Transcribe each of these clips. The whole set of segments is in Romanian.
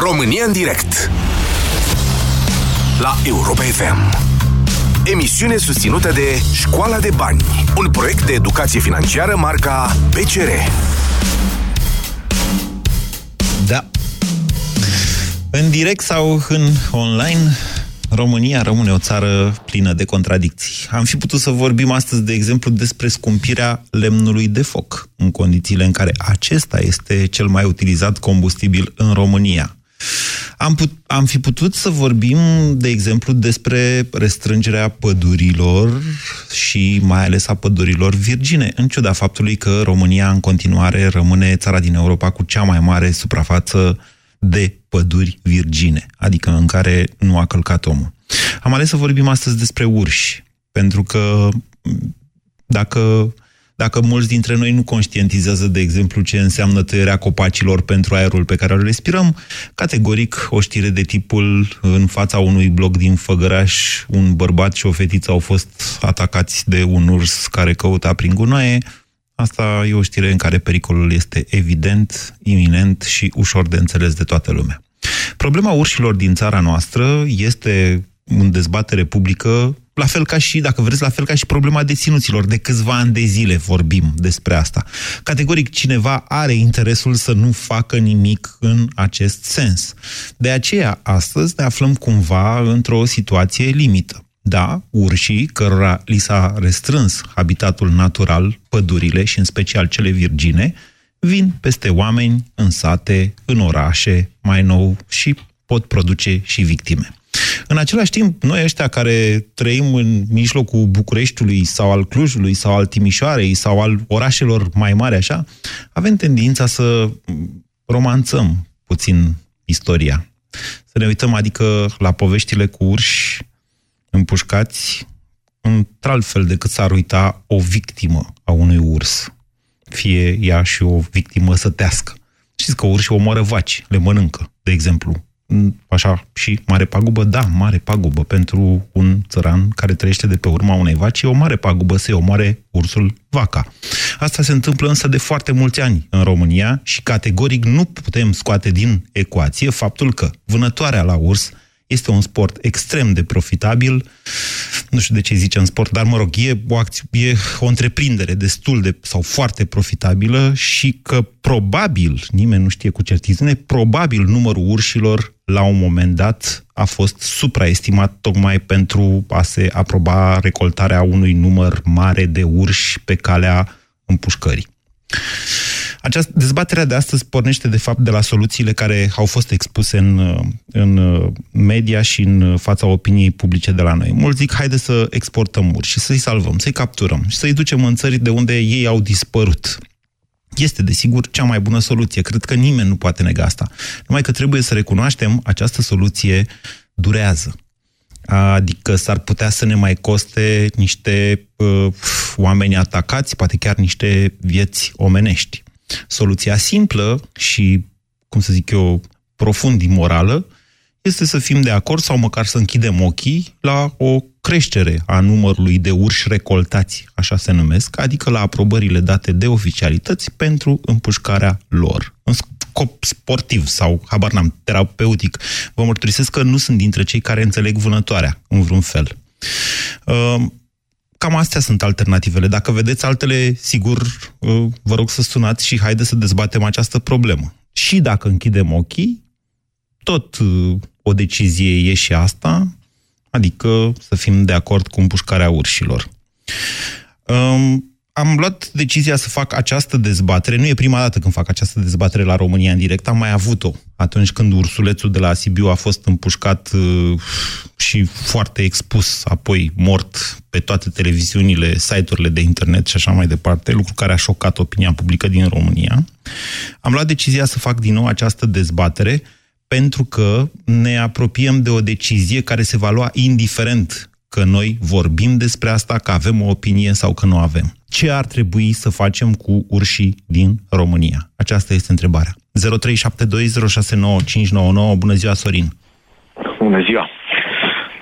România în direct La Europa FM Emisiune susținută de Școala de Bani Un proiect de educație financiară marca PCR Da În direct sau în online România rămâne o țară plină de contradicții. Am fi putut să vorbim astăzi, de exemplu, despre scumpirea lemnului de foc, în condițiile în care acesta este cel mai utilizat combustibil în România. Am, put, am fi putut să vorbim, de exemplu, despre restrângerea pădurilor și mai ales a pădurilor virgine, în ciuda faptului că România în continuare rămâne țara din Europa cu cea mai mare suprafață de păduri virgine, adică în care nu a călcat omul. Am ales să vorbim astăzi despre urși, pentru că dacă, dacă mulți dintre noi nu conștientizează, de exemplu, ce înseamnă tăierea copacilor pentru aerul pe care îl respirăm, categoric o știre de tipul în fața unui bloc din Făgăraș, un bărbat și o fetiță au fost atacați de un urs care căuta prin gunoaie, Asta e o știre în care pericolul este evident, iminent și ușor de înțeles de toată lumea. Problema urșilor din țara noastră este în dezbatere publică, la fel ca și, dacă vreți, la fel ca și problema deținuților. De câțiva ani de zile vorbim despre asta. Categoric, cineva are interesul să nu facă nimic în acest sens. De aceea, astăzi ne aflăm cumva într-o situație limită. Da, urșii, cărora li s-a restrâns habitatul natural, pădurile și în special cele virgine, vin peste oameni, în sate, în orașe, mai nou și pot produce și victime. În același timp, noi ăștia care trăim în mijlocul Bucureștiului sau al Clujului sau al Timișoarei sau al orașelor mai mari așa, avem tendința să romanțăm puțin istoria. Să ne uităm adică la poveștile cu urși împușcați într-alt fel decât s-ar uita o victimă a unui urs. Fie ea și o victimă sătească. Știți că urși omoară vaci, le mănâncă, de exemplu. Așa, și mare pagubă? Da, mare pagubă. Pentru un țăran care trăiește de pe urma unei vaci, e o mare pagubă să-i omoare ursul vaca. Asta se întâmplă însă de foarte mulți ani în România și categoric nu putem scoate din ecuație faptul că vânătoarea la urs este un sport extrem de profitabil. Nu știu de ce zicem sport, dar mă rog, e o, acți- e o întreprindere destul de sau foarte profitabilă și că probabil, nimeni nu știe cu certitudine, probabil numărul urșilor la un moment dat a fost supraestimat tocmai pentru a se aproba recoltarea unui număr mare de urși pe calea împușcării. Această dezbaterea de astăzi pornește, de fapt, de la soluțiile care au fost expuse în, în media și în fața opiniei publice de la noi. Mulți zic, haide să exportăm urși și să-i salvăm, să-i capturăm și să-i ducem în țări de unde ei au dispărut. Este, desigur, cea mai bună soluție. Cred că nimeni nu poate nega asta. Numai că trebuie să recunoaștem, această soluție durează. Adică s-ar putea să ne mai coste niște uh, oameni atacați, poate chiar niște vieți omenești. Soluția simplă și, cum să zic eu, profund imorală, este să fim de acord sau măcar să închidem ochii la o creștere a numărului de urși recoltați, așa se numesc, adică la aprobările date de oficialități pentru împușcarea lor. În scop sportiv sau, habar n-am, terapeutic. Vă mărturisesc că nu sunt dintre cei care înțeleg vânătoarea, în vreun fel. Uh, cam astea sunt alternativele. Dacă vedeți altele, sigur, uh, vă rog să sunați și haide să dezbatem această problemă. Și dacă închidem ochii, tot uh, o decizie e și asta, adică să fim de acord cu împușcarea urșilor. Um, am luat decizia să fac această dezbatere. Nu e prima dată când fac această dezbatere la România în direct. Am mai avut-o atunci când ursulețul de la Sibiu a fost împușcat uh, și foarte expus, apoi mort pe toate televiziunile, site-urile de internet și așa mai departe, lucru care a șocat opinia publică din România. Am luat decizia să fac din nou această dezbatere pentru că ne apropiem de o decizie care se va lua indiferent că noi vorbim despre asta, că avem o opinie sau că nu avem. Ce ar trebui să facem cu urșii din România? Aceasta este întrebarea. 0372069599. Bună ziua, Sorin! Bună ziua!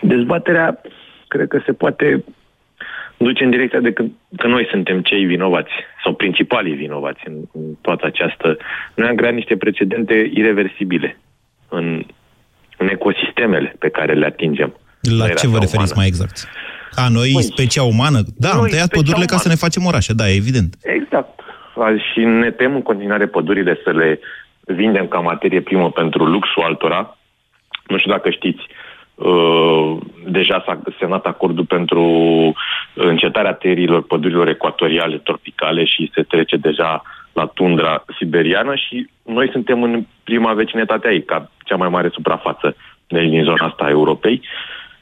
Dezbaterea cred că se poate duce în direcția de că, că noi suntem cei vinovați sau principalii vinovați în, în toată această... Noi am creat niște precedente irreversibile în, în ecosistemele pe care le atingem. La ce vă referiți umană. mai exact? A, noi, păi, specia umană? Da, am tăiat pădurile umană. ca să ne facem orașe, da, evident. Exact. Și ne tem în continuare pădurile să le vindem ca materie primă pentru luxul altora. Nu știu dacă știți, uh, deja s-a semnat acordul pentru încetarea tăierilor pădurilor ecuatoriale, tropicale și se trece deja la tundra siberiană și noi suntem în prima vecinătate aici, ca cea mai mare suprafață din zona asta a Europei.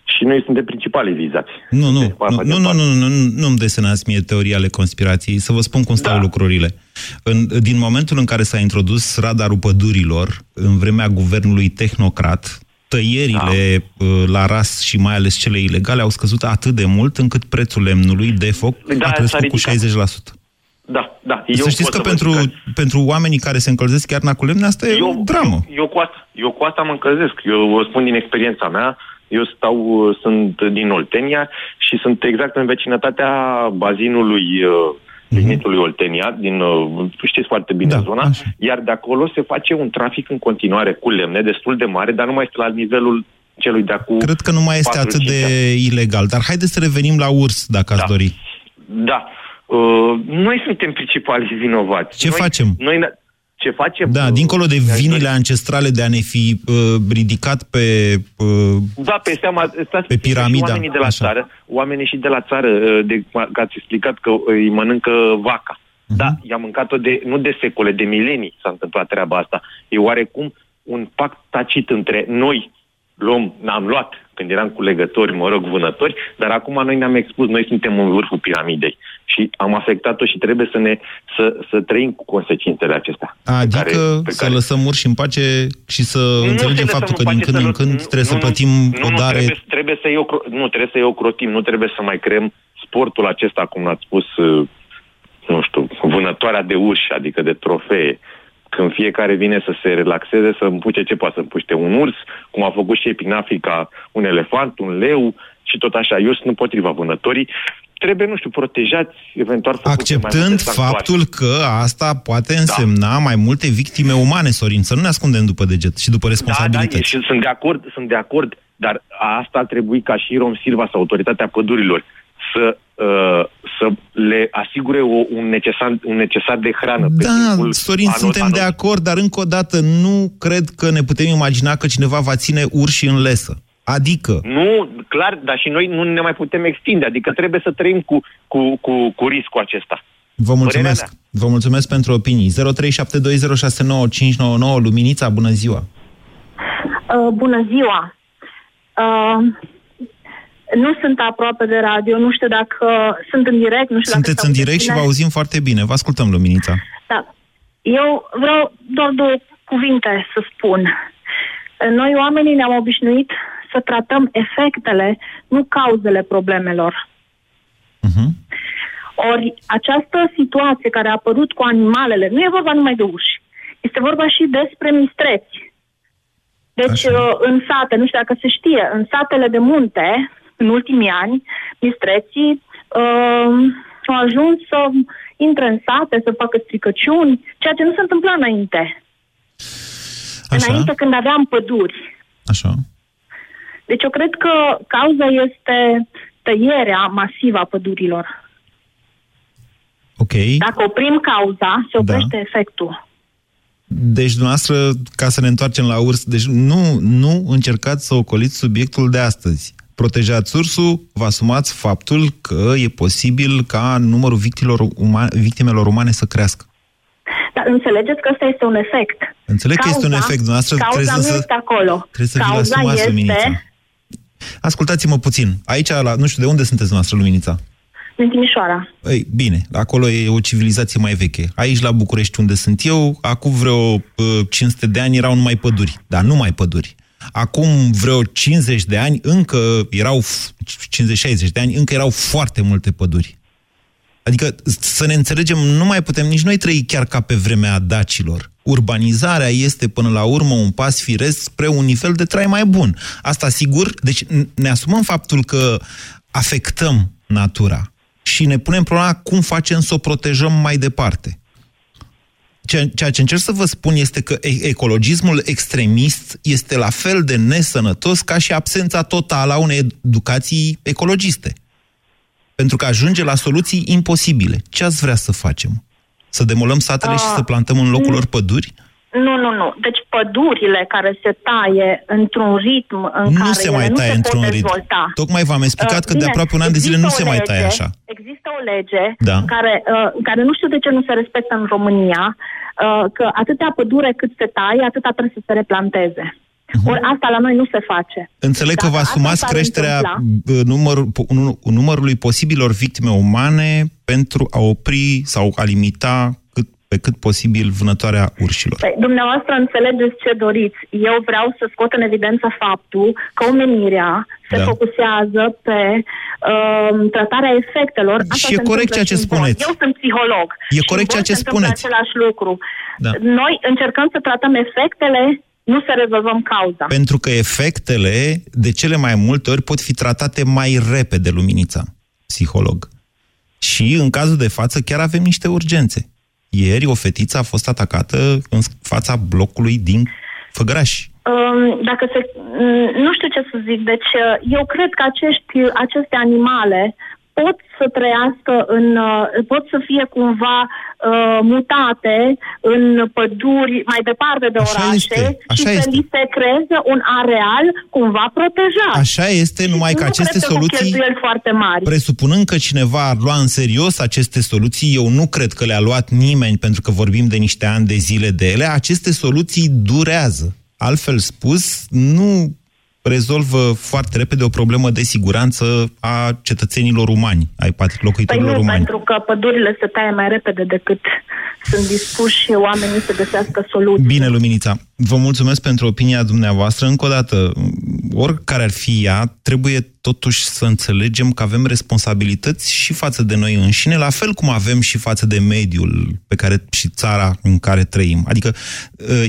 Și noi suntem principalii vizați. Nu, nu, nu, nu, nu, nu, nu, nu-mi desenați mie teoria ale conspirației, să vă spun cum stau da. lucrurile. În, din momentul în care s-a introdus radarul pădurilor, în vremea guvernului tehnocrat, tăierile da. Uh, la ras și mai ales cele ilegale au scăzut atât de mult încât prețul lemnului de foc da, a crescut cu 60%. Da, da. Eu să știți că pentru, pentru oamenii care se încălzesc chiar cu lemne, asta e eu, o dramă. Eu, eu, cu asta, eu cu asta mă încălzesc. Eu vă spun din experiența mea, eu stau, sunt din Oltenia și sunt exact în vecinătatea bazinului uh, lignitului mhm. Oltenia, din, uh, știți foarte bine da, zona, așa. iar de acolo se face un trafic în continuare cu lemne destul de mare, dar nu mai este la nivelul celui de acum. Cred că nu mai este atât de ilegal, dar haideți să revenim la urs, dacă da. ați dori. Da. Uh, noi suntem principalii vinovați. Ce noi, facem? Noi, ce facem... Da, dincolo de vinile ancestrale de a ne fi uh, ridicat pe uh, Da, pe seama, stați pe piramida. Oamenii de la așa. țară, oamenii și de la țară, uh, de, că ați explicat că îi mănâncă vaca. Uh-huh. Da, i-a mâncat-o de, nu de secole, de milenii s-a întâmplat treaba asta. E oarecum un pact tacit între noi, luăm, n-am luat când eram cu legători, mă rog, vânători, dar acum noi ne-am expus, noi suntem în vârful piramidei și am afectat-o și trebuie să ne să, să trăim cu consecințele acestea. Adică care, să care... lăsăm urși în pace și să nu înțelegem faptul că din când în când trebuie nu, să plătim nu, o dare... Trebuie, trebuie să eu, nu, trebuie să eu crotim, nu trebuie să mai creăm sportul acesta, cum ați spus, uh, nu știu, vânătoarea de urși, adică de trofee, când fiecare vine să se relaxeze, să împuce ce poate să împuște un urs, cum a făcut și ei prin Africa un elefant, un leu și tot așa. Eu sunt împotriva vânătorii. Trebuie, nu știu, protejați, eventual Acceptând faptul că asta poate da. însemna da. mai multe victime umane, Sorin, să nu ne ascundem după deget și după responsabilități. Da, da, și sunt de acord, sunt de acord, dar asta ar trebui ca și Rom Silva sau autoritatea pădurilor să, uh, să le asigure o, un, necesar, un necesar de hrană. Da, pe Sorin, anul, suntem anul. de acord, dar încă o dată nu cred că ne putem imagina că cineva va ține urși în lesă. Adică? Nu, clar, dar și noi nu ne mai putem extinde. Adică trebuie să trăim cu, cu, cu, cu riscul acesta. Vă mulțumesc. Vă mulțumesc pentru opinii. 0372069599 Luminița, bună ziua! Uh, bună ziua! Uh, nu sunt aproape de radio, nu știu dacă sunt în direct, nu știu Sunteți dacă în direct și vă auzim foarte bine. Vă ascultăm, Luminița. Da. Eu vreau doar două cuvinte să spun. Noi, oamenii, ne-am obișnuit să tratăm efectele, nu cauzele problemelor. Uh-huh. Ori această situație care a apărut cu animalele, nu e vorba numai de uși, este vorba și despre mistreți. Deci, Așa. în sate, nu știu dacă se știe, în satele de munte, în ultimii ani, mistreții uh, au ajuns să intre în sate, să facă stricăciuni, ceea ce nu se întâmpla înainte. Așa. Înainte când aveam păduri. Așa. Deci eu cred că cauza este tăierea masivă a pădurilor. Ok. Dacă oprim cauza, se oprește da. efectul. Deci, dumneavoastră, ca să ne întoarcem la urs, deci nu, nu încercați să ocoliți subiectul de astăzi protejați ursul, vă asumați faptul că e posibil ca numărul victimelor umane, victimelor umane să crească. Dar înțelegeți că ăsta este un efect. Înțeleg cauza, că este un efect. Dumneavoastră cauza trebuie nu să, este acolo. Trebuie să cauza vi asumați, este... Luminița. Ascultați-mă puțin. Aici, la, nu știu, de unde sunteți dumneavoastră, Luminița? Din Timișoara. Ei, bine, acolo e o civilizație mai veche. Aici, la București, unde sunt eu, acum vreo uh, 500 de ani erau numai păduri. Dar numai păduri. Acum vreo 50 de ani, încă erau, 50-60 de ani, încă erau foarte multe păduri. Adică, să ne înțelegem, nu mai putem nici noi trăi chiar ca pe vremea dacilor. Urbanizarea este, până la urmă, un pas firesc spre un nivel de trai mai bun. Asta, sigur, deci ne asumăm faptul că afectăm natura și ne punem problema cum facem să o protejăm mai departe. Ceea ce încerc să vă spun este că ecologismul extremist este la fel de nesănătos ca și absența totală a unei educații ecologiste. Pentru că ajunge la soluții imposibile. Ce ați vrea să facem? Să demolăm satele uh, și să plantăm în locul lor păduri? Nu, nu, nu. Deci pădurile care se taie într-un ritm în nu care se mai nu taie se într-un pot ritm. dezvolta. Tocmai v-am explicat uh, că bine, de aproape un an de zile nu se mai taie așa. Există o lege da. care, uh, care nu știu de ce nu se respectă în România, uh, că atâtea pădure cât se taie, atâta trebuie să se replanteze. Uh-huh. Ori asta la noi nu se face. Înțeleg Dacă că vă asumați creșterea număr, numărului posibilor victime umane pentru a opri sau a limita pe cât posibil vânătoarea urșilor. Păi, dumneavoastră înțelegeți ce doriți. Eu vreau să scot în evidență faptul că omenirea se da. focusează pe uh, tratarea efectelor. Asta și e corect ceea ce spuneți. Eu sunt psiholog. E corect ceea ce spuneți. același lucru. Da. Noi încercăm să tratăm efectele nu să rezolvăm cauza. Pentru că efectele, de cele mai multe ori, pot fi tratate mai repede, Luminița, psiholog. Și în cazul de față chiar avem niște urgențe. Ieri o fetiță a fost atacată în fața blocului din Făgăraș. Um, dacă se, mm, nu știu ce să zic, deci uh, eu cred că acești, aceste animale pot să trăiască în, uh, pot să fie cumva uh, mutate în păduri mai departe de Așa orașe este. Așa și este. să li se creeze un areal cumva protejat. Așa este, numai că nu aceste cred soluții, că foarte mari. presupunând că cineva ar lua în serios aceste soluții, eu nu cred că le-a luat nimeni pentru că vorbim de niște ani de zile de ele, aceste soluții durează. Altfel spus, nu rezolvă foarte repede o problemă de siguranță a cetățenilor umani, ai locuitorilor păi nu, umani. pentru că pădurile se taie mai repede decât sunt dispuși oamenii să găsească soluții. Bine, Luminița. Vă mulțumesc pentru opinia dumneavoastră. Încă o dată, oricare ar fi ea, trebuie totuși să înțelegem că avem responsabilități și față de noi înșine, la fel cum avem și față de mediul pe care și țara în care trăim. Adică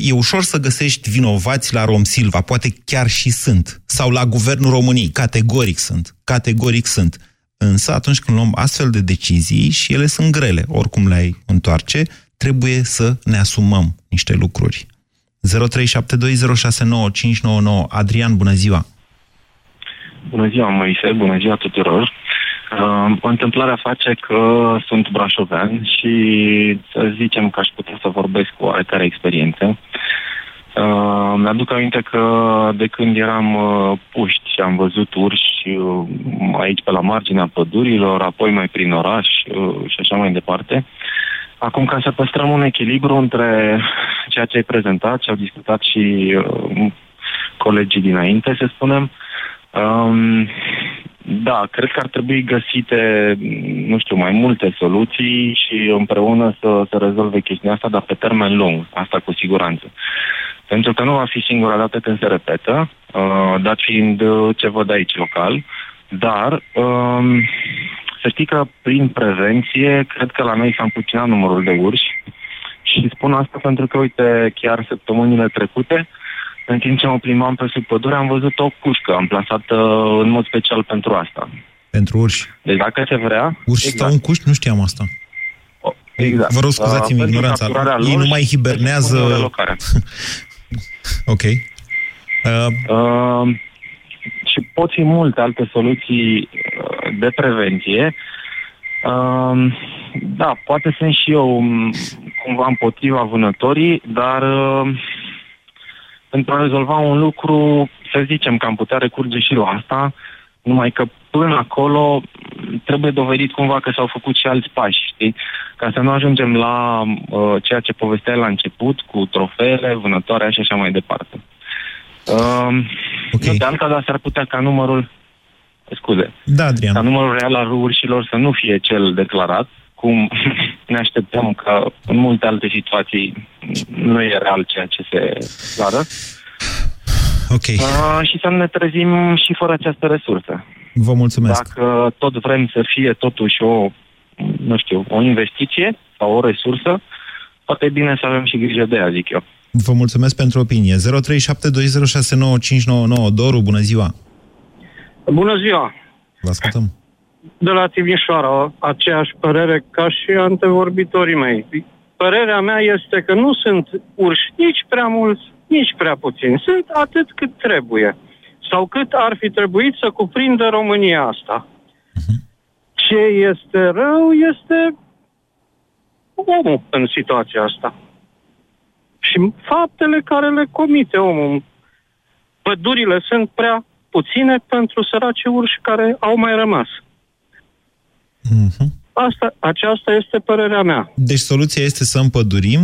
e ușor să găsești vinovați la Rom Silva, poate chiar și sunt, sau la Guvernul României, categoric sunt, categoric sunt. Însă atunci când luăm astfel de decizii și ele sunt grele, oricum le-ai întoarce, trebuie să ne asumăm niște lucruri. 0372069599 Adrian, bună ziua! Bună ziua, Moise, bună ziua tuturor! Uh, întâmplarea face că sunt brașovean și să zicem că aș putea să vorbesc cu oarecare experiență. Uh, mi-aduc aminte că de când eram uh, puști și am văzut urși uh, aici pe la marginea pădurilor, apoi mai prin oraș uh, și așa mai departe, uh, Acum, ca să păstrăm un echilibru între ceea ce ai prezentat, ce au discutat și uh, colegii dinainte, să spunem, um, da, cred că ar trebui găsite, nu știu, mai multe soluții și împreună să, să rezolve chestiunea asta, dar pe termen lung, asta cu siguranță. Pentru că nu va fi singura dată când se repetă, uh, dat fiind ce văd aici local, dar um, să știi că prin prevenție, cred că la noi s-a împuținat numărul de urși și spun asta pentru că, uite, chiar săptămânile trecute, în timp ce mă plimbam pe sub pădure, am văzut o cușcă amplasată în mod special pentru asta. Pentru urși? Deci dacă se vrea... Urși exact. stau în cuști? Nu știam asta. Exact. Vă rog, scuzați-mi uh, ignoranța. Ei nu mai hibernează... ok. Uh... Uh, și pot fi multe alte soluții uh, de prevenție. Um, da, poate sunt și eu um, cumva împotriva vânătorii, dar uh, pentru a rezolva un lucru, să zicem că am putea recurge și la asta, numai că până acolo trebuie dovedit cumva că s-au făcut și alți pași, știi? Ca să nu ajungem la uh, ceea ce povesteai la început, cu trofeele, vânătoarea și așa mai departe. Uh, okay. Nu de alta, dar s-ar putea ca numărul, scuze, da, Adrian. ca numărul real al urșilor să nu fie cel declarat, cum ne așteptăm că în multe alte situații nu e real ceea ce se declară. Ok. Uh, și să ne trezim și fără această resursă. Vă mulțumesc. Dacă tot vrem să fie totuși o, nu știu, o investiție sau o resursă, poate e bine să avem și grijă de ea, zic eu. Vă mulțumesc pentru opinie. 0372069599 Doru, bună ziua! Bună ziua! Vă ascultăm. De la Timișoara, aceeași părere ca și antevorbitorii mei. părerea mea este că nu sunt urși nici prea mulți, nici prea puțini. Sunt atât cât trebuie. Sau cât ar fi trebuit să cuprindă România asta. Ce este rău este omul în situația asta. Și faptele care le comite omul. Pădurile sunt prea puține pentru săraci urși care au mai rămas. Mhm. Asta, aceasta este părerea mea. Deci soluția este să împădurim,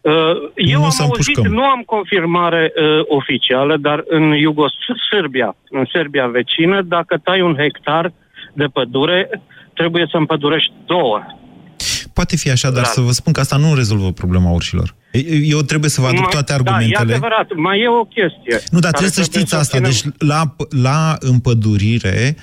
Uh, Eu Nu am să auzit, împușcăm. nu am confirmare uh, oficială, dar în Iugos-Serbia, în Serbia vecină, dacă tai un hectar de pădure, trebuie să împădurești două. poate fi așa, dar Da. să vă spun că asta nu rezolvă problema urșilor. Eu trebuie să vă aduc Mai- toate Da, e argumentele. adevărat. Mai e o chestie. Nu, dar care trebuie să știți asta. ținem- Deci la, la împădurire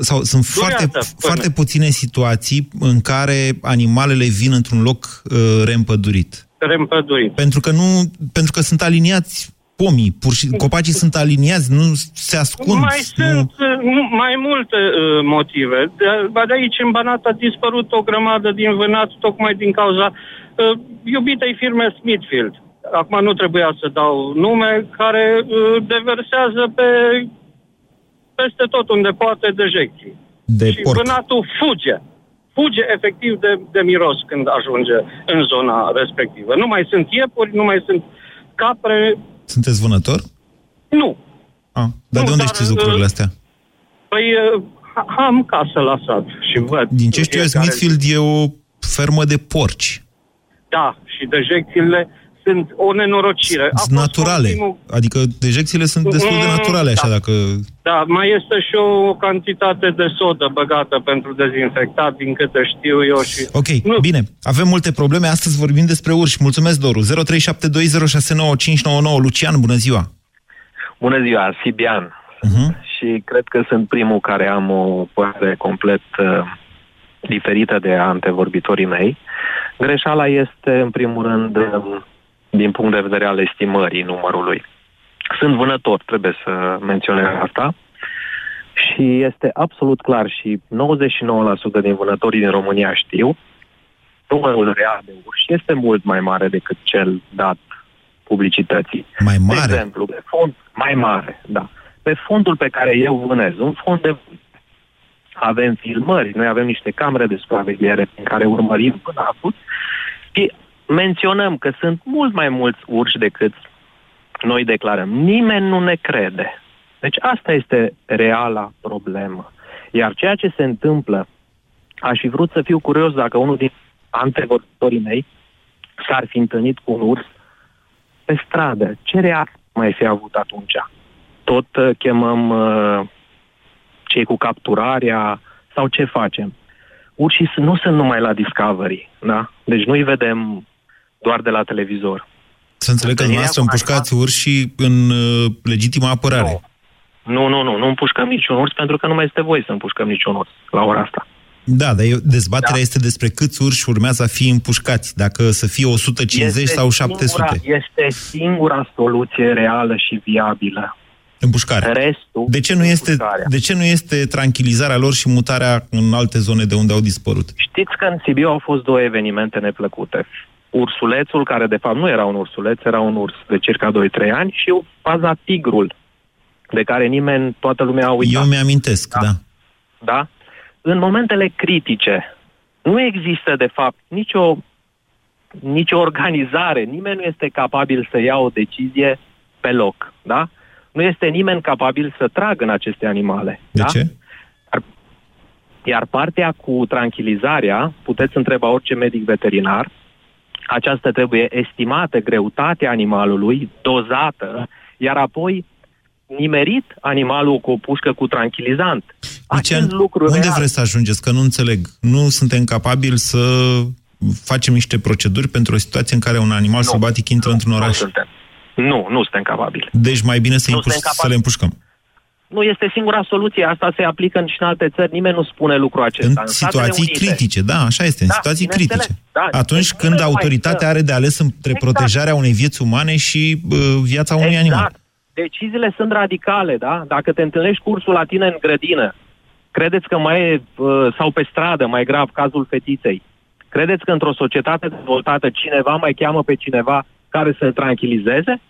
sau sunt foarte, Durează până- foarte puține situații în care animalele vin într-un loc uh, reîmpădurit. Reîmpădurit. Pentru că nu, pentru că sunt aliniați pomii, pur și copacii sunt aliniați, nu se ascund. Mai nu... sunt uh, mu- mai multe uh, motive. De, ba de aici în Banat a dispărut o grămadă din vânat tocmai din cauza uh, iubitei firme Smithfield. Acum nu trebuia să dau nume, care uh, deversează pe peste tot unde poate dejecții. De și porc. vânatul fuge. Fuge efectiv de, de miros când ajunge în zona respectivă. Nu mai sunt iepuri, nu mai sunt capre, Sunteți vânător? nu. Ah, dar Nu, de unde dar, știți lucrurile uh, astea? Păi uh, am casă la sat și văd. Din ce știu eu, fiecare Smithfield e o fermă de porci. Da, și dejecțiile sunt o nenorocire. A Sunt fost naturale. ultimul- Adică dejecțiile sunt destul de Mm, naturale, așa, da. dacă... Da, mai este și o cantitate de sodă băgată pentru dezinfectat, din câte știu eu. Și... Ok, Nu. bine. Avem multe probleme. Astăzi vorbim despre urși. Mulțumesc, Doru. 0372069599. Lucian, bună ziua. Bună ziua, Sibian. Uh-huh. Și cred că sunt primul care am o părere complet uh, diferită de antevorbitorii mei. Greșeala este, în primul rând, uh, din punct de vedere al estimării numărului. Sunt vânător, trebuie să menționez asta. Și este absolut clar și 99% din vânătorii din România știu, numărul real de urși este mult mai mare decât cel dat publicității. Mai De mare. exemplu, pe fond mai mare, da. Pe fondul pe care eu vânez, un fond de avem filmări, noi avem niște camere de supraveghere prin care urmărim până acum și menționăm că sunt mult mai mulți urși decât noi declarăm. Nimeni nu ne crede. Deci asta este reala problemă. Iar ceea ce se întâmplă, aș fi vrut să fiu curios dacă unul din antevorbitorii mei s-ar fi întâlnit cu un urs pe stradă. Ce reacție mai fi avut atunci? Tot uh, chemăm uh, cei cu capturarea sau ce facem? Urșii s- nu sunt numai la Discovery, da? Deci nu-i vedem doar de la televizor. Să înțeleg că Întâlnirea dumneavoastră cu împușcați urși în uh, legitimă apărare. Nu, nu, nu, nu împușcăm niciun urs pentru că nu mai este voie să împușcăm niciun urs la ora asta. Da, dar eu, dezbaterea Da. este despre câți urși urmează a fi împușcați. Dacă să fie 150 Este sau Singura, 700. este singura soluție reală și viabilă. Împușcare. Restul... De ce, nu este, împușcarea. de ce nu este tranquilizarea lor și mutarea în alte zone de unde au dispărut? Știți că în Sibiu au fost două evenimente neplăcute. Ursulețul, care de fapt nu era un ursuleț, era un urs de circa 2-3 ani și faza tigrul, de care nimeni, toată lumea a uitat. Eu mi-amintesc, da. Da. Da? În momentele critice nu există, de fapt, nicio, nicio organizare, nimeni nu este capabil să ia o decizie pe loc, da? Nu este nimeni capabil să tragă în aceste animale. De da? ce? Iar, iar partea cu tranquilizarea, puteți întreba orice medic veterinar, aceasta trebuie estimată, greutatea animalului, dozată, iar apoi nimerit animalul cu o pușcă cu tranquilizant. Lucian, Acest lucru unde real. vreți să ajungeți? Că nu înțeleg. Nu suntem capabili să facem niște proceduri pentru o situație în care un animal Nu. sălbatic intră într-un Nu oraș. suntem. Nu, nu suntem capabili. Deci mai bine să, Nu împuș- suntem să capabili. le împușcăm. Nu este singura soluție, asta se aplică și în alte țări, nimeni nu spune lucrul acesta. În Statele situații Unite, critice, da, așa este, în Da, situații bineînțeles, critice. da. Atunci Deci când nu mai autoritatea să- are de ales între Exact. protejarea unei vieți umane și uh, viața unui animal. Exact. Deciziile sunt radicale, da? Dacă te întâlnești cursul la tine în grădină, credeți că mai e, uh, sau pe stradă, mai grav, cazul fetiței, Credeți că într-o societate dezvoltată cineva mai cheamă pe cineva care să-l tranquilizeze?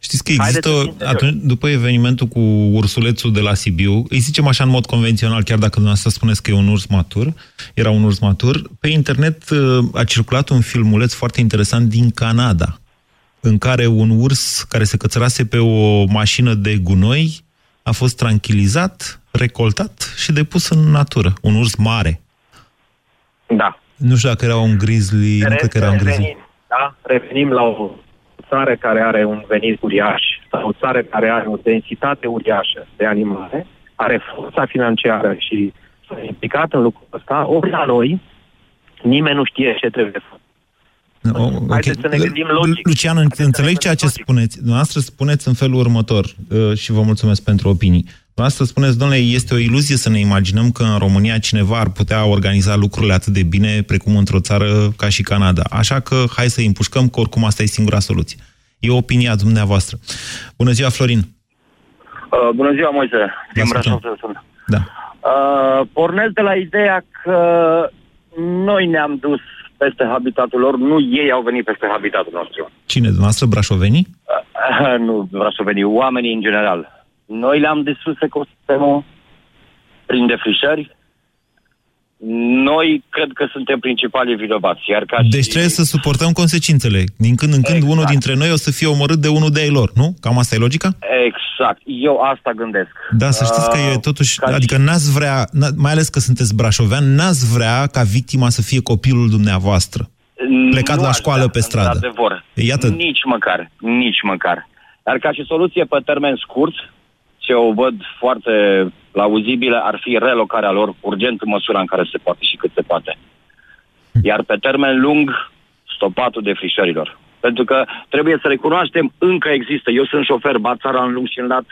Știți că există, atunci, după evenimentul cu ursulețul de la Sibiu, îi zicem așa în mod convențional, chiar dacă dumneavoastră spuneți că e un urs matur, era un urs matur, pe internet uh, a circulat un filmuleț foarte interesant din Canada, în care un urs care se cățărase pe o mașină de gunoi a fost tranquilizat, recoltat și depus în natură. Un urs mare. Da. Nu știu dacă era un grizzly, Re- nu cred că era un grizzly. Revenim, da? Revenim la o țară care are un venit uriaș sau o țară care are o densitate uriașă de animale, are forța financiară și s-a implicat în lucrul ăsta, ori la noi, nimeni nu știe ce trebuie să Oh, okay. Haideți să ne gândim logic. Lucian, Haideți înțeleg ceea ce logic. spuneți. Dumneavoastră spuneți în felul următor uh, și vă mulțumesc pentru opinii. Dumneavoastră spuneți, domnule, este o iluzie să ne imaginăm că în România cineva ar putea organiza lucrurile atât de bine precum într-o țară ca și Canada. Așa că hai să îi împușcăm, că oricum asta e singura soluție. E opinia dumneavoastră. Bună ziua, Florin! Uh, bună ziua, Moise! Din Brașov sunt. Da. Uh, pornesc de la ideea că noi ne-am dus peste habitatul lor, nu ei au venit peste habitatul nostru. Cine, dumneavoastră, brașovenii? Uh, nu brașovenii, oamenii în general. Noi le-am distrus ecosistemul prin defrișări, noi cred că suntem principalii vinovați. Iar ca deci și... trebuie să suportăm consecințele. Din când în când exact. unul dintre noi o să fie omorât de unul de ei lor, nu? Cam asta e logica? Exact. Eu asta gândesc. Da, să știți că e uh, totuși... Ca adică și... n-ați vrea, mai ales că sunteți brașovean, n-ați vrea ca victima să fie copilul dumneavoastră. Plecat nu la școală vrea, pe stradă. Adevăr. Iată. Nici măcar. Nici măcar. Dar ca și soluție pe termen scurt, ce o văd foarte plauzibilă ar fi relocarea lor urgent în măsura în care se poate și cât se poate. Iar pe termen lung, stopatul defrișărilor. Pentru că trebuie să recunoaștem, încă există. Eu sunt șofer, bat țara în lung și în lat,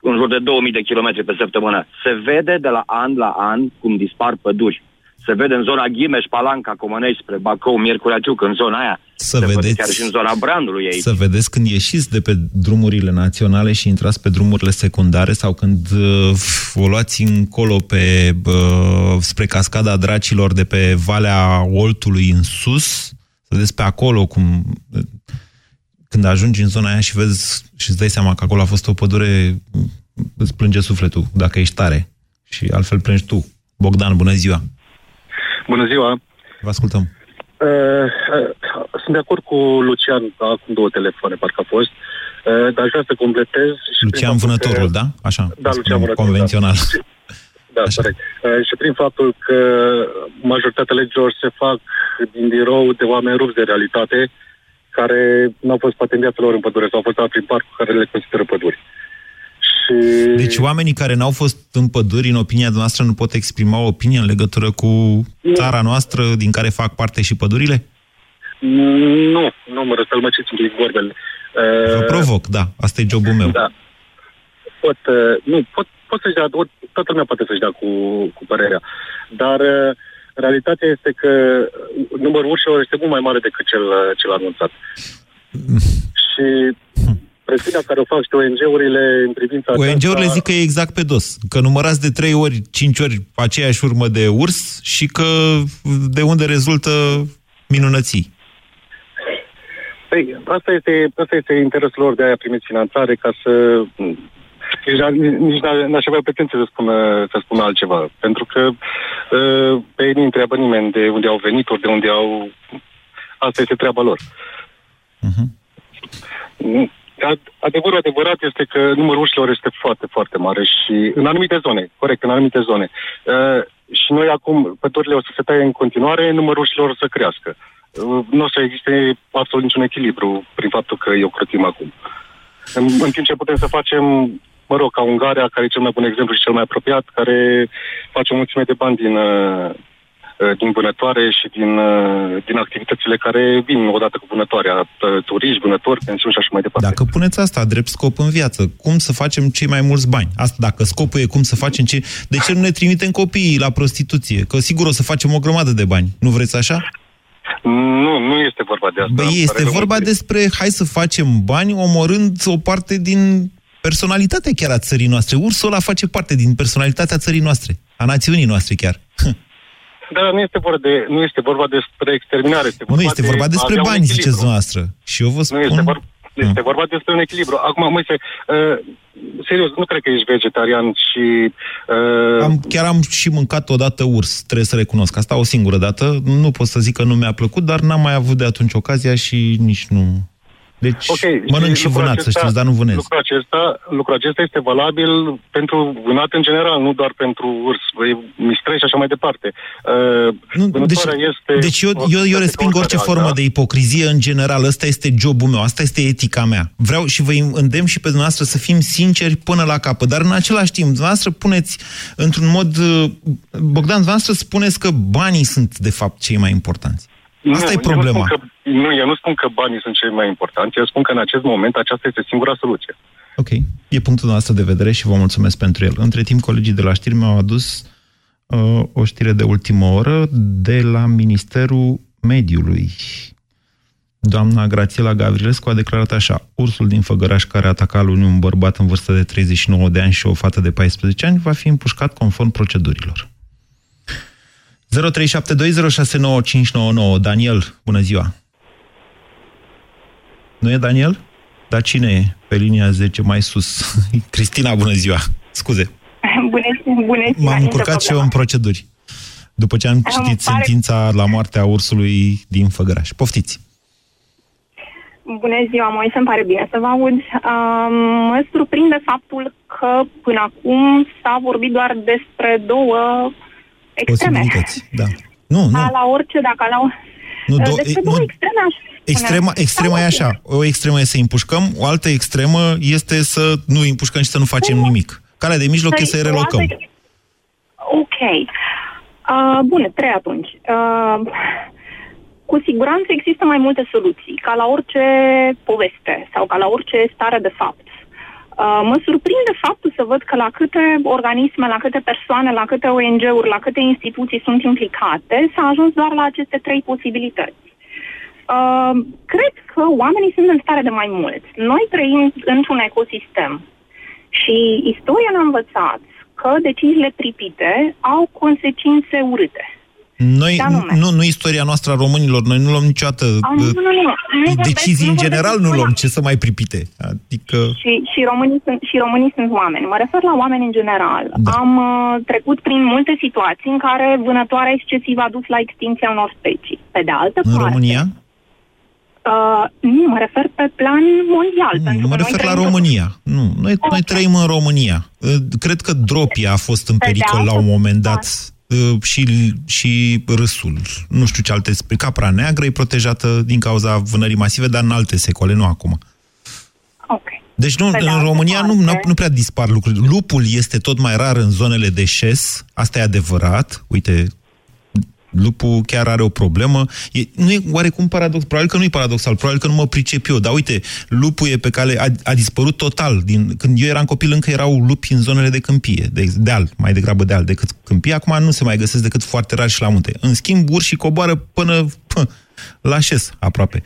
în jur de 2000 de kilometri pe săptămână. Se vede de la an la an cum dispar păduri se vede în zona Ghimeș, Palanca, Comănești, spre Bacău, Miercurea Ciuc, în zona aia. Să se vedeți, chiar și în zona Brandului aici. Să vedeți când ieșiți de pe drumurile naționale și intrați pe drumurile secundare sau când uh, o luați încolo pe, uh, spre cascada dracilor de pe Valea Oltului în sus, să vedeți pe acolo cum... Când ajungi în zona aia și vezi și îți dai seama că acolo a fost o pădure, îți plânge sufletul dacă ești tare. Și altfel plângi tu. Bogdan, bună ziua! Bună ziua! Vă ascultăm. Uh, sunt de acord cu Lucian, acum două telefoane, parcă a fost, uh, dar aș vrea să completez... Și Lucian Vânătorul, că... da? Așa, da, Lucian Vânătorul, convențional. Da. Da, Așa. corect. Uh, și prin faptul că majoritatea legilor se fac din birou de oameni rupți de realitate, care nu au fost poate în viața lor în pădure sau au fost prin parc care le consideră păduri. Uh, și... Deci oamenii care n-au fost în păduri, în opinia noastră, nu pot exprima o opinie în legătură cu țara noastră din care fac parte și pădurile? Nu, nu mă răstă, mă ce sunt vorbele. Vă uh, provoc, da, asta e jobul meu. Da. Pot, uh, nu, pot, pot să-și dea, toată lumea poate să-și dea cu, cu părerea, dar uh, realitatea este că numărul urșilor este mult mai mare decât cel, cel anunțat. Mm. și hm presiunea care o fac și ONG-urile în privința ONG-urile zic că e exact pe dos, că numărați de trei ori, cinci ori aceeași urmă de urs și că de unde rezultă minunății. Păi, asta este, asta este interesul lor de a primi finanțare ca să... Nici n-aș avea pretenție să spună, să spună altceva. Pentru că uh, pe ei nu întreabă nimeni de unde au venit, ori de unde au... Asta este treaba lor. Uh-huh. Adevărul adevărat este că numărul ușilor este foarte, foarte mare și în anumite zone, corect, în anumite zone. Uh, și noi acum, pădurile o să se taie în continuare, numărul ușilor o să crească. Uh, nu o să existe absolut niciun echilibru prin faptul că eu crotim acum. În, în timp ce putem să facem, mă rog, ca Ungaria, care e cel mai bun exemplu și cel mai apropiat, care face o mulțime de bani din, uh, Uh, din vânătoare și din, uh, din activitățile care vin odată cu vânătoarea, uh, turiști, vânători, pensiuni și așa mai departe. Dacă puneți asta drept scop în viață, cum să facem cei mai mulți bani? Asta, dacă scopul e cum să facem ce... De ce nu ne trimitem copiii la prostituție? Că sigur o să facem o grămadă de bani. Nu vreți așa? Nu, nu este vorba de asta. Băi, este vorba despre hai să facem bani omorând o parte din personalitatea chiar a țării noastre. Ursul ăla face parte din personalitatea țării noastre, a națiunii noastre chiar. Dar nu este vorba, de, nu este vorba despre exterminare. Este vorba nu este de vorba despre bani, ziceți noastră. Și eu vă spun... Nu este vorba, este hmm. vorba despre un echilibru. Acum, Moise, uh, serios, nu cred că ești vegetarian și... Uh... Am, chiar am și mâncat odată urs, trebuie să recunosc. Asta o singură dată. Nu pot să zic că nu mi-a plăcut, dar n-am mai avut de atunci ocazia și nici nu... Deci okay, mănânc și, și vânat, acesta, să știți, dar nu vânez. Lucrul acesta, lucrul acesta este valabil pentru vânat în general, nu doar pentru urs, mistrei și așa mai departe. Uh, nu, deci, este deci eu, eu, eu resping orice alta. formă de ipocrizie în general. Ăsta este jobul meu, asta este etica mea. Vreau și vă îndemn și pe dumneavoastră să fim sinceri până la capăt. Dar în același timp, dumneavoastră puneți într-un mod... Uh, Bogdan, dumneavoastră spuneți că banii sunt de fapt cei mai importanți. Asta nu, e problema. Eu nu, că, nu, eu nu spun că banii sunt cei mai importanti, eu spun că în acest moment aceasta este singura soluție. Ok, e punctul nostru de vedere și vă mulțumesc pentru el. Între timp, colegii de la știri mi-au adus uh, o știre de ultimă oră de la Ministerul Mediului. Doamna Grațiela Gavrilescu a declarat așa, ursul din Făgăraș care a atacat luni un bărbat în vârstă de 39 de ani și o fată de 14 ani va fi împușcat conform procedurilor. 0372069599. Daniel, bună ziua! Nu e Daniel? Dar cine e pe linia 10 mai sus? Cristina, bună ziua! Scuze! Bună, bună ziua! M-am încurcat și eu în proceduri. După ce am citit pare... sentința la moartea ursului din Făgăraș. Poftiți! Bună ziua, moi, să-mi pare bine să vă aud. Uh, mă surprinde faptul că până acum s-a vorbit doar despre două extreme. Posibilități, da. Nu, nu. la orice, dacă la... Nu, do- Despre două nu, extreme aș Extrema, extrema e așa. O extremă e să împușcăm, o altă extremă este să nu împușcăm și să nu facem nu. nimic. Calea de mijloc e să-i relocăm. Altă... Ok. Uh, bun, trei atunci. Uh, cu siguranță există mai multe soluții, ca la orice poveste sau ca la orice stare de fapt. Uh, mă surprinde faptul să văd că la câte organisme, la câte persoane, la câte ONG-uri, la câte instituții sunt implicate, s-a ajuns doar la aceste trei posibilități. Uh, cred că oamenii sunt în stare de mai mult. Noi trăim într-un ecosistem și istoria ne-a învățat că deciziile pripite au consecințe urâte. Noi, nu, nu istoria noastră a românilor, noi nu luăm niciodată a, nu, nu, nu, nu, decizii în general, nu luăm, ce să mai pripite. Adică... Și, și, românii sunt, și românii sunt oameni. Mă refer la oameni în general. Da. Am uh, trecut prin multe situații în care vânătoarea excesivă a dus la extinția unor specii. Pe de altă în parte... România? Uh, nu, mă refer pe plan mondial. Nu, pentru mă refer la România. Nu, noi, okay. noi trăim în România. Uh, cred că dropia a fost în pericol la un moment dat Uh, și, și râsul. Nu știu ce alte... Capra neagră e protejată din cauza vânării masive, dar în alte secole, nu acum. Ok. Deci nu, în România nu, nu, nu prea dispar lucruri. Lupul este tot mai rar în zonele de șes, asta e adevărat. Uite, lupul chiar are o problemă. E, nu e oarecum paradox, probabil că nu e paradoxal, probabil că nu mă pricep eu, dar uite, lupul e pe care a, a dispărut total. Din, când eu eram copil, încă erau lupi în zonele de câmpie, de, de al, mai degrabă de al decât câmpie. Acum nu se mai găsesc decât foarte rar și la munte. În schimb, urși coboară până pă, la șes, aproape.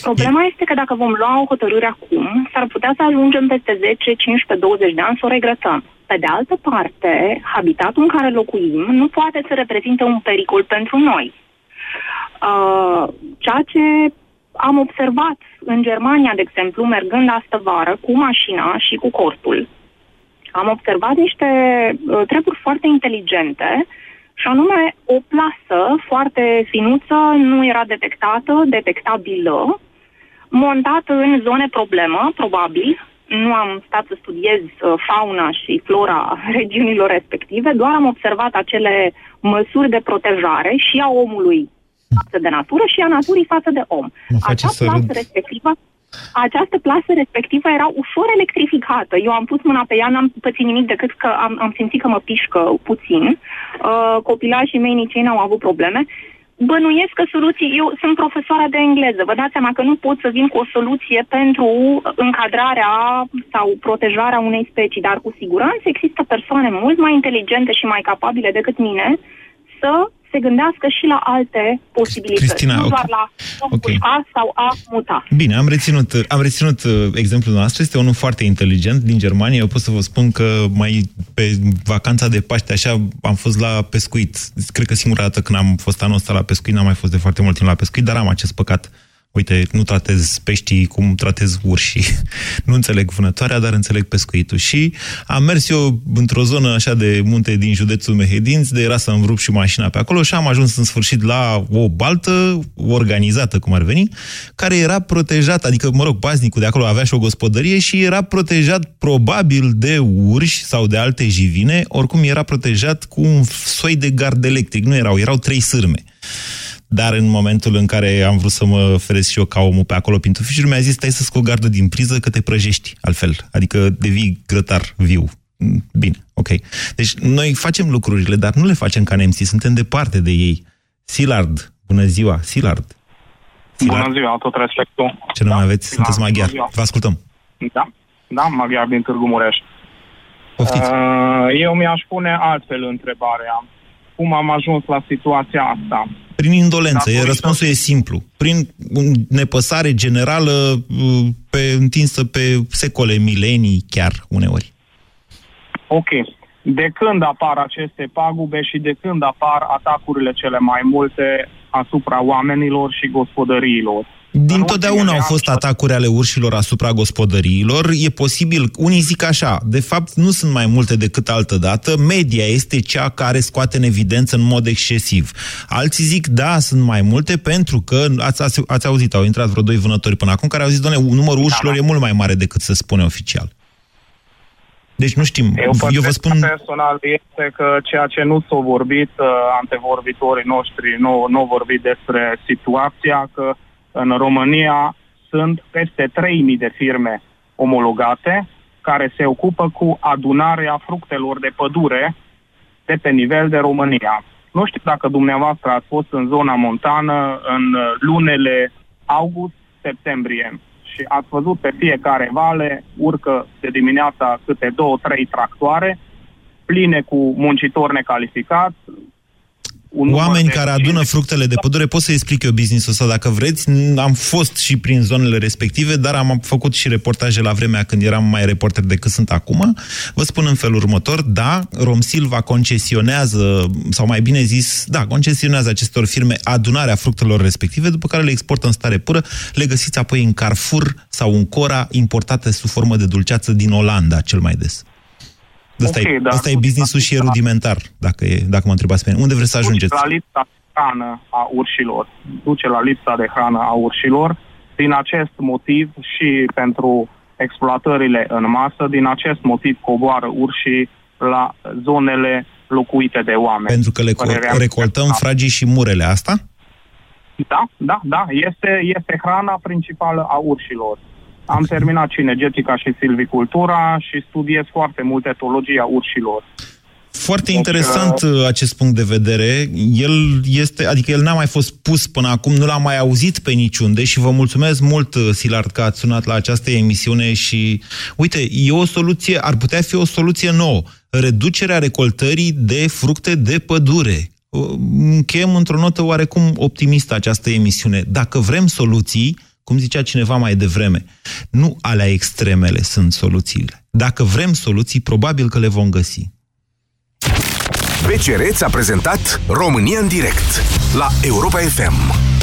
Problema e... este că dacă vom lua o hotărâre acum, s-ar putea să ajungem peste 10, 15, 20 de ani să o regretăm. Pe de altă parte, habitatul în care locuim nu poate să reprezinte un pericol pentru noi. Uh, ceea ce am observat în Germania, de exemplu, mergând astă vară cu mașina și cu cortul, am observat niște uh, treburi foarte inteligente și anume o plasă foarte finuță, nu era detectată, detectabilă, montată în zone problemă, probabil, nu am stat să studiez uh, fauna și flora regiunilor respective, doar am observat acele măsuri de protejare și a omului față de natură și a naturii față de om. Acea plasă respectivă această plasă respectivă era ușor electrificată. Eu am pus mâna pe ea, n-am pățit nimic decât că am, am simțit că mă pișcă puțin. Uh, copilașii mei nici ei n-au avut probleme bănuiesc că soluții... Eu sunt profesoara de engleză. Vă dați seama că nu pot să vin cu o soluție pentru încadrarea sau protejarea unei specii, dar cu siguranță există persoane mult mai inteligente și mai capabile decât mine să se gândească și la alte posibilități, Cristina, nu ok. doar la Ok. a sau a muta. Bine, am reținut, am reținut uh, exemplul nostru, este unul foarte inteligent din Germania. Eu pot să vă spun că mai pe vacanța de Paște, așa, am fost la pescuit. Cred că singura dată când am fost anul ăsta la pescuit, n-am mai fost de foarte mult timp la pescuit, dar am acest păcat. Uite, nu tratez peștii cum tratez urșii. Nu înțeleg vânătoarea, dar înțeleg pescuitul. Și am mers eu într-o zonă așa de munte din județul Mehedinți, de era să-mi rup și mașina pe acolo și am ajuns în sfârșit la o baltă organizată, cum ar veni, care era protejată, adică, mă rog, paznicul de acolo avea și o gospodărie și era protejat probabil de urși sau de alte jivine, oricum era protejat cu un soi de gard electric. Nu erau, erau trei sârme. Dar în momentul în care am vrut să mă feresc și eu ca omul pe acolo prin tufișuri, mi-a zis, stai să scot gardul din priză că te prăjești altfel. Adică devii grătar viu. Mm, Bine, ok. Deci noi facem lucrurile, dar nu le facem ca nemții, suntem departe de ei. Silard, bună ziua, Silard. Bună ziua, tot respectul. Ce nume aveți? Sunteți bună maghiar. ziua. Vă ascultăm. Da, da, maghiar din Târgu Mureș. Poftiți. Uh, eu mi-aș pune altfel întrebarea. Cum am ajuns la situația asta? Prin indolență. E, Datorită- răspunsul e simplu. Prin un- nepăsare generală uh, pe, întinsă pe secole, milenii chiar uneori. Ok. De când apar aceste pagube și de când apar atacurile cele mai multe asupra oamenilor și gospodăriilor? Din În totdeauna ultimele au fost ani- atacuri ale urșilor asupra gospodăriilor. E posibil, unii zic așa, de fapt nu sunt mai multe decât altă dată, media este cea care scoate în evidență în mod excesiv. Alții zic, da, sunt mai multe, pentru că, ați, ați, ați auzit, au intrat vreo doi vânători până acum, care au zis, doamne, numărul urșilor da. e mult mai mare decât se spune oficial. Deci nu știm, Eu, eu vă spun... personal este că ceea ce nu s-a vorbit, uh, antevorbitorii noștri nu, nu au vorbit despre situația că în România sunt peste 3.000 de firme omologate care se ocupă cu adunarea fructelor de pădure de pe nivel de România. Nu știu dacă dumneavoastră ați fost în zona montană în uh, lunele august-septembrie și ați văzut pe fiecare vale urcă de dimineața câte două, trei tractoare pline cu muncitori necalificați. Un număr Oameni de care adună fructele de pădure, pot să explic eu business-ul ăsta dacă vreți. N- Am fost și prin zonele respective, dar am făcut și reportaje la vremea când eram mai reporter decât sunt acum. Vă spun în felul următor, da, Romsilva concesionează, sau mai bine zis, da, concesionează acestor firme adunarea fructelor respective, după care le exportă în stare pură, le găsiți apoi în Carrefour sau în Cora, importate sub formă de dulceață din Olanda, cel mai des. Asta, Ok, e, da. asta e business-ul și e rudimentar, dacă, e, dacă mă întrebați pe mine. Unde vreți să ajungeți? Duce la lipsa de hrană a urșilor. Duce la lipsa de hrană a urșilor. Din acest motiv și pentru exploatările în masă, din acest motiv coboară urșii la zonele locuite de oameni. Pentru că le Părerea co- mea. recoltăm fragii și murele asta? Da, da, da. Este, este hrana principală a urșilor. Am terminat cinegetica și silvicultura și studiez foarte mult etologia urșilor. Foarte Deci, interesant uh, acest punct de vedere. El este, adică el n-a mai fost pus până acum, nu l-am mai auzit pe niciunde și vă mulțumesc mult, uh, Silard, că ați sunat la această emisiune și, uite, e o soluție, ar putea fi o soluție nouă. Reducerea recoltării de fructe de pădure. Uh, Încheiem într-o notă oarecum optimistă această emisiune. Dacă vrem soluții, cum zicea cineva mai devreme, nu alea extremele sunt soluțiile. Dacă vrem soluții, probabil că le vom găsi. BCR ți-a prezentat România în direct la Europa FM